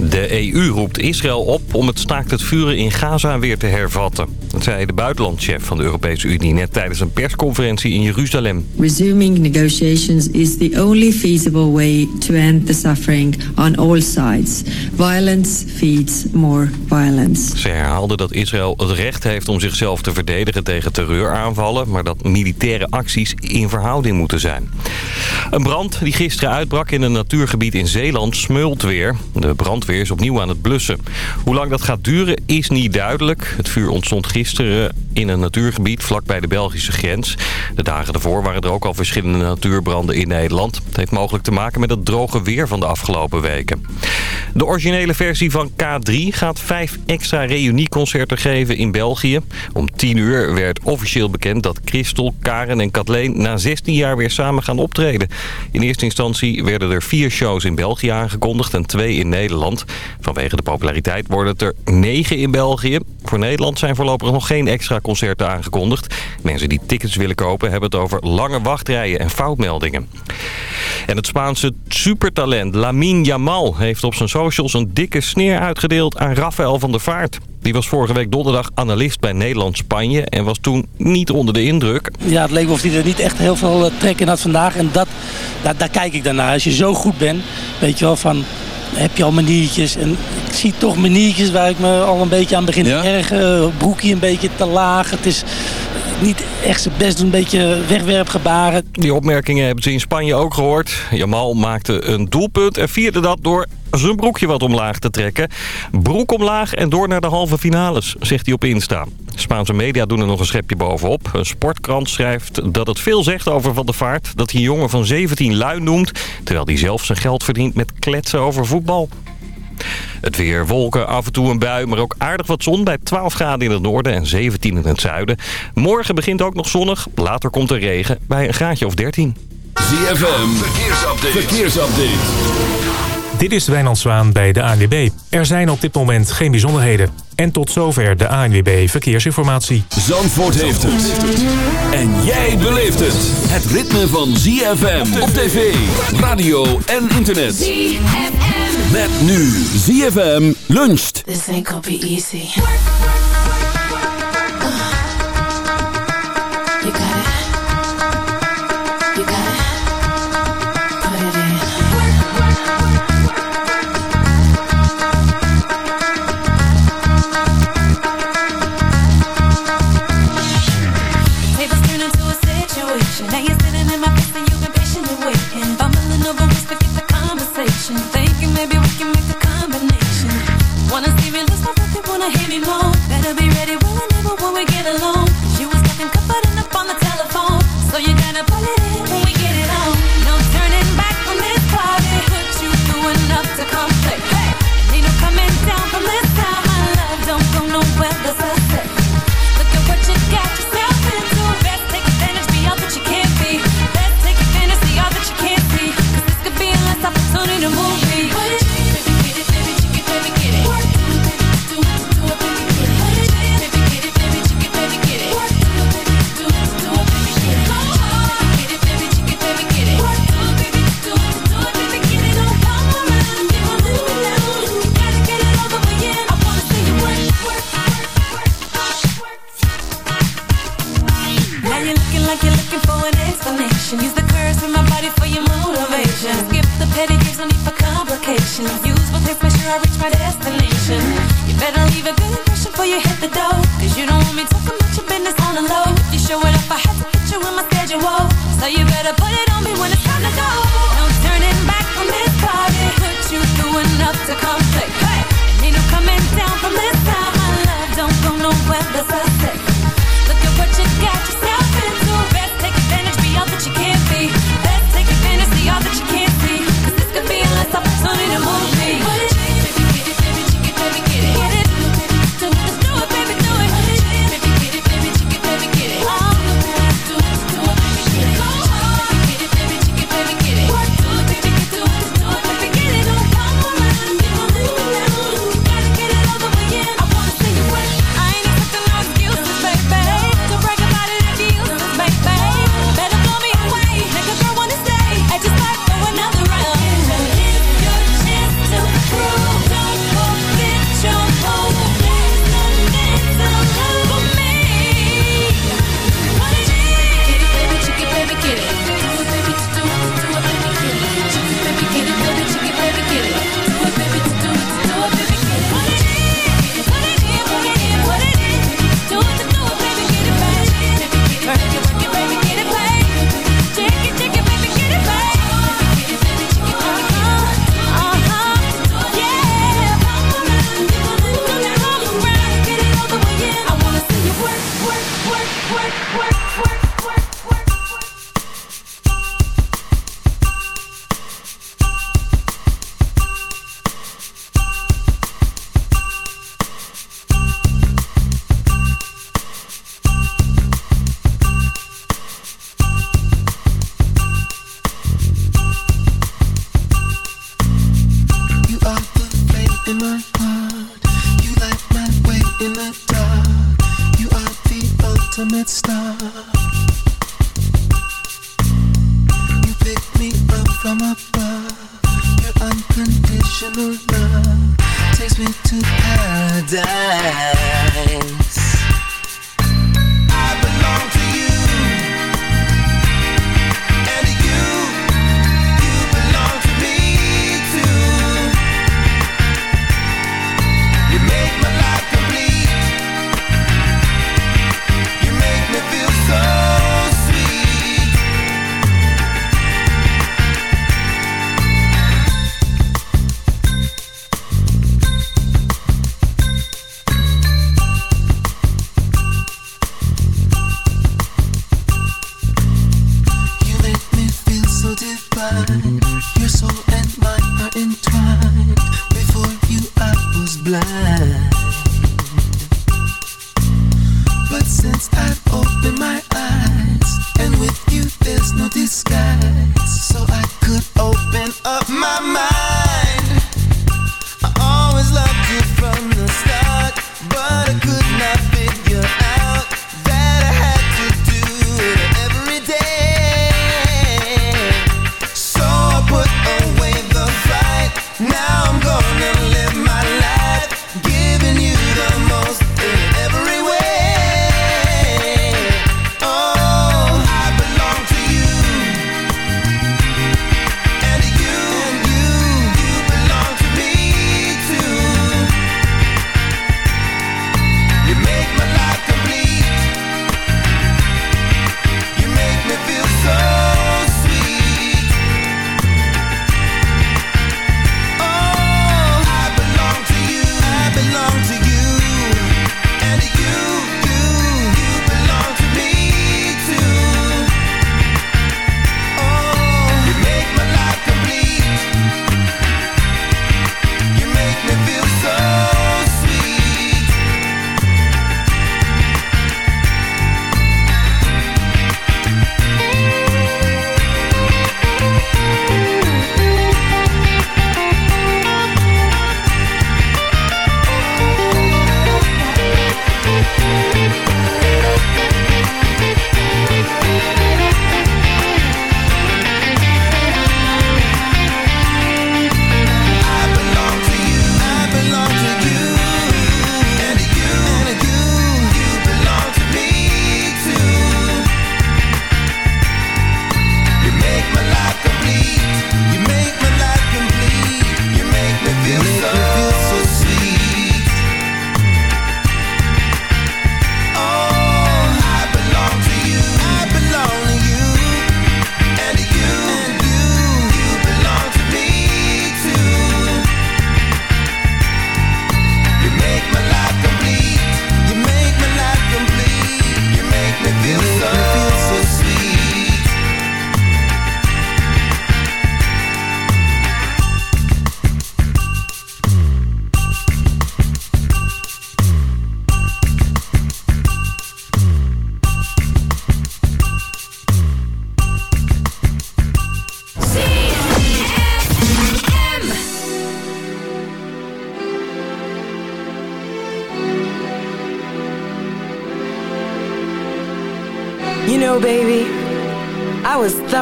De EU roept Israël op om het staakt het vuren in Gaza weer te hervatten. Dat zei de buitenlandchef van de Europese Unie net tijdens een persconferentie in Jeruzalem. Resuming negotiations is the only feasible way to end the suffering on all sides. Violence feeds more violence. Ze herhaalde dat Israël het recht heeft om zichzelf te verdedigen tegen terreuraanvallen... maar dat militaire acties in verhouding moeten zijn. Een brand die gisteren uitbrak in een natuurgebied in Zeeland smeult weer. De brandweer opnieuw aan het blussen. Hoe lang dat gaat duren is niet duidelijk. Het vuur ontstond gisteren in een natuurgebied vlakbij de Belgische grens. De dagen ervoor waren er ook al verschillende natuurbranden in Nederland. Het heeft mogelijk te maken met het droge weer van de afgelopen weken. De originele versie van K3 gaat vijf extra reunieconcerten geven in België. Om 10 uur werd officieel bekend dat Christel, Karen en Kathleen na 16 jaar weer samen gaan optreden. In eerste instantie werden er vier shows in België aangekondigd en twee in Nederland. Vanwege de populariteit worden het er negen in België. Voor Nederland zijn voorlopig nog geen extra concerten aangekondigd. Mensen die tickets willen kopen hebben het over lange wachtrijen en foutmeldingen. En het Spaanse supertalent Lamine Yamal heeft op zijn socials een dikke sneer uitgedeeld aan Rafael van der Vaart. Die was vorige week donderdag analist bij Nederland-Spanje en was toen niet onder de indruk. Ja, het leek of hij er niet echt heel veel eh, trek in had vandaag. En dat, daar, daar kijk ik dan naar. Als je zo goed bent, weet je wel, van heb je al maniertjes. En ik zie toch maniertjes waar ik me al een beetje aan begin te ergen. Broekje een beetje te laag. Het is niet echt zijn best doen, een beetje wegwerpgebaren. Die opmerkingen hebben ze in Spanje ook gehoord. Jamal maakte een doelpunt en vierde dat door zijn broekje wat omlaag te trekken. Broek omlaag en door naar de halve finales, zegt hij op Insta. Spaanse media doen er nog een schepje bovenop. Een sportkrant schrijft dat het veel zegt over Van der Vaart... dat hij een jongen van 17 lui noemt... terwijl hij zelf zijn geld verdient met kletsen over voetbal. Het weer, wolken, af en toe een bui, maar ook aardig wat zon bij 12 graden in het noorden en 17 in het zuiden. Morgen begint ook nog zonnig, later komt er regen bij een graadje of 13. ZFM, verkeersupdate. verkeersupdate. Dit is Wijnand Zwaan bij de ANWB. Er zijn op dit moment geen bijzonderheden. En tot zover de ANWB Verkeersinformatie. Zandvoort heeft het. En jij beleeft het. Het ritme van ZFM op tv, radio en internet. ZFM. Met nu ZFM luncht. This ain't gonna be easy.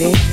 baby.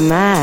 Mamá.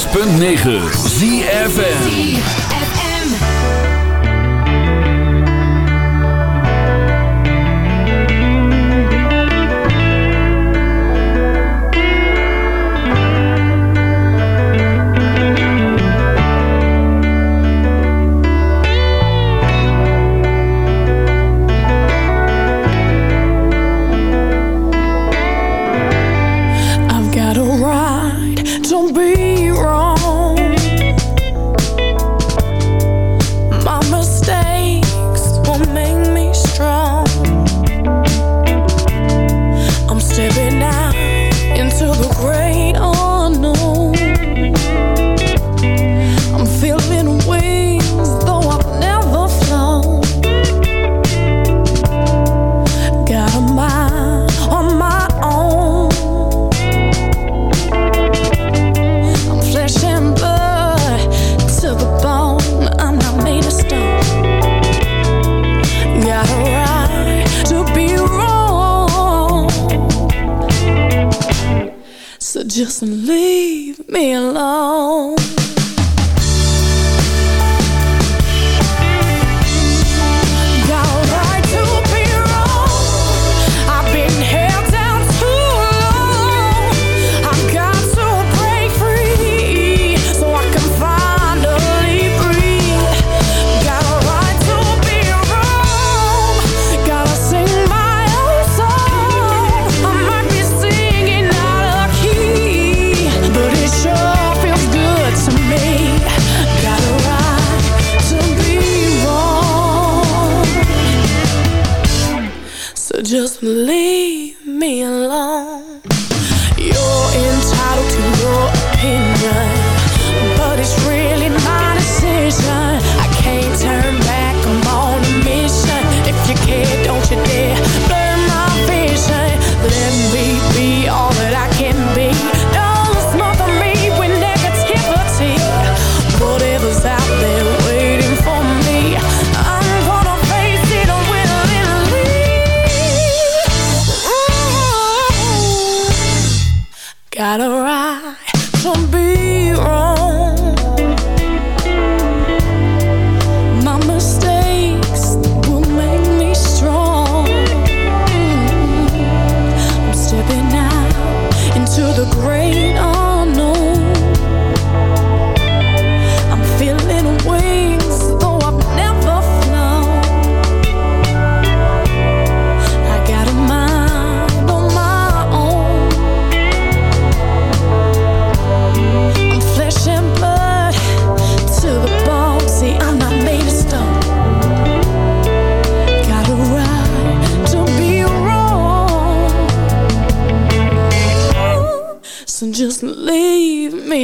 6.9 Got a right to be wrong.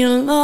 Leave me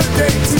won't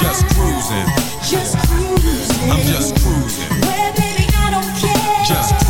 Just cruising. Just cruising. I'm just cruising, Well, baby, I don't care. just cruising,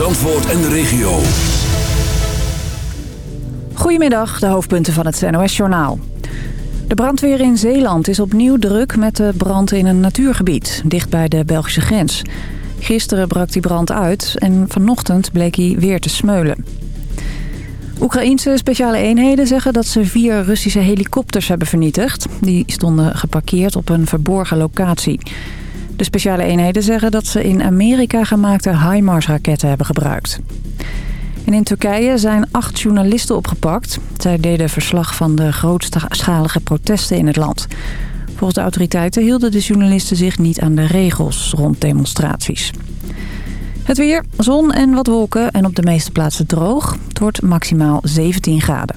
Zandvoort en de regio. Goedemiddag, de hoofdpunten van het NOS-journaal. De brandweer in Zeeland is opnieuw druk met de brand in een natuurgebied, dicht bij de Belgische grens. Gisteren brak die brand uit en vanochtend bleek hij weer te smeulen. Oekraïense speciale eenheden zeggen dat ze vier Russische helikopters hebben vernietigd. Die stonden geparkeerd op een verborgen locatie. De speciale eenheden zeggen dat ze in Amerika gemaakte HIMARS-raketten hebben gebruikt. En in Turkije zijn acht journalisten opgepakt. Zij deden verslag van de grootschalige protesten in het land. Volgens de autoriteiten hielden de journalisten zich niet aan de regels rond demonstraties. Het weer, zon en wat wolken en op de meeste plaatsen droog. Het wordt maximaal 17 graden.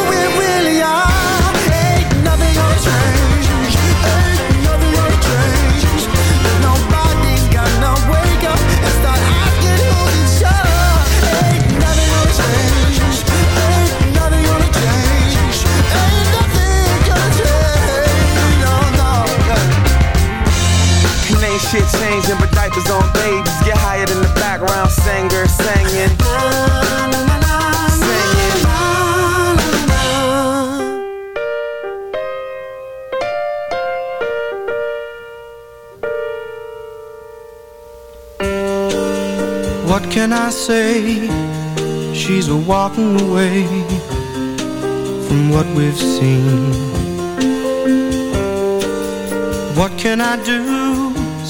wake diapers on babies. Get higher than the background singer singing. Singing. What can I say? She's a walking away from what we've seen. What can I do?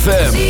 ZFM.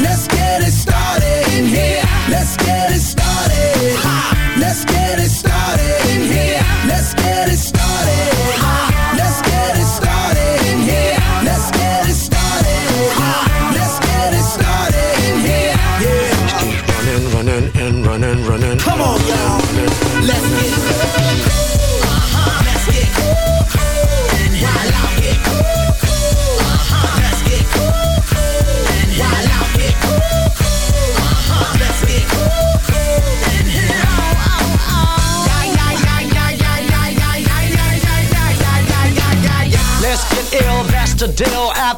Let's get it started in here. Let's get it Mr. Dale Apple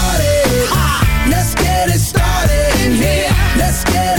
Let's get it started in here. Let's get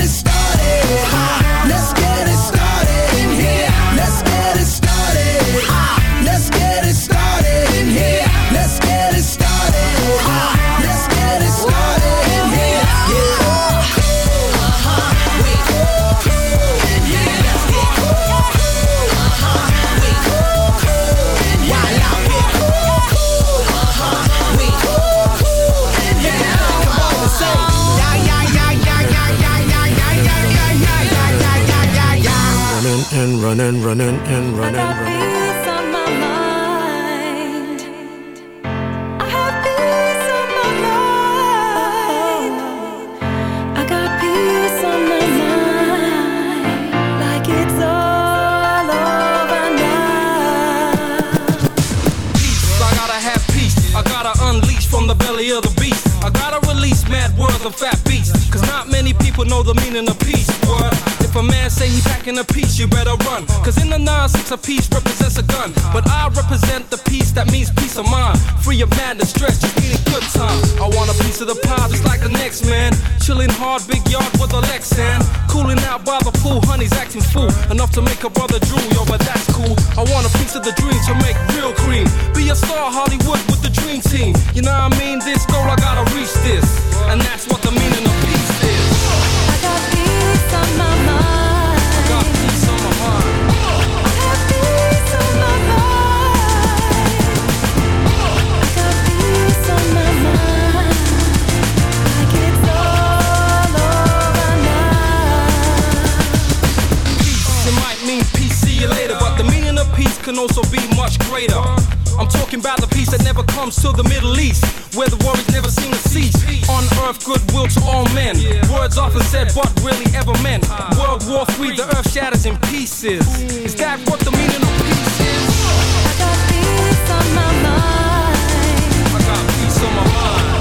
a piece represents a gun. But I represent the peace that means peace of mind. Free of madness, stress, just eating good time. I want a piece of the pie just like the next man. Chilling hard, big yard with a Lexan. Cooling out by the pool, honey's acting fool. Enough to make a brother drool, all men. Words often said, but really ever meant. Ah. World War III, the earth shatters in pieces. Is that what the meaning of peace is? I got peace on my mind. I got peace on my mind.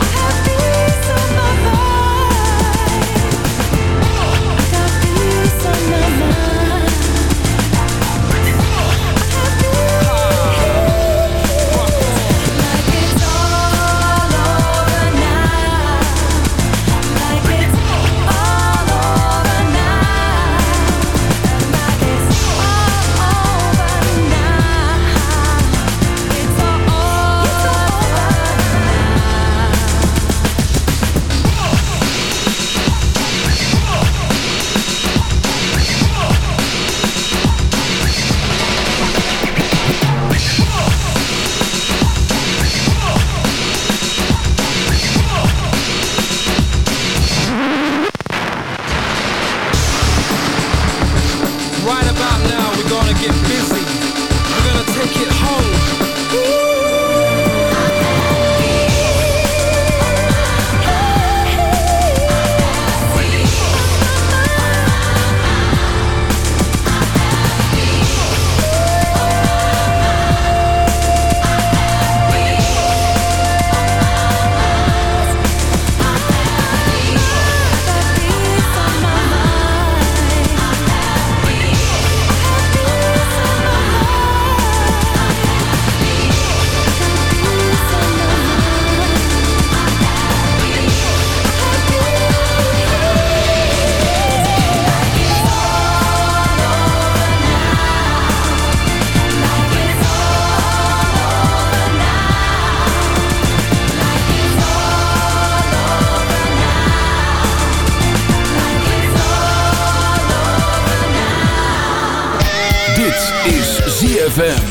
ZFM.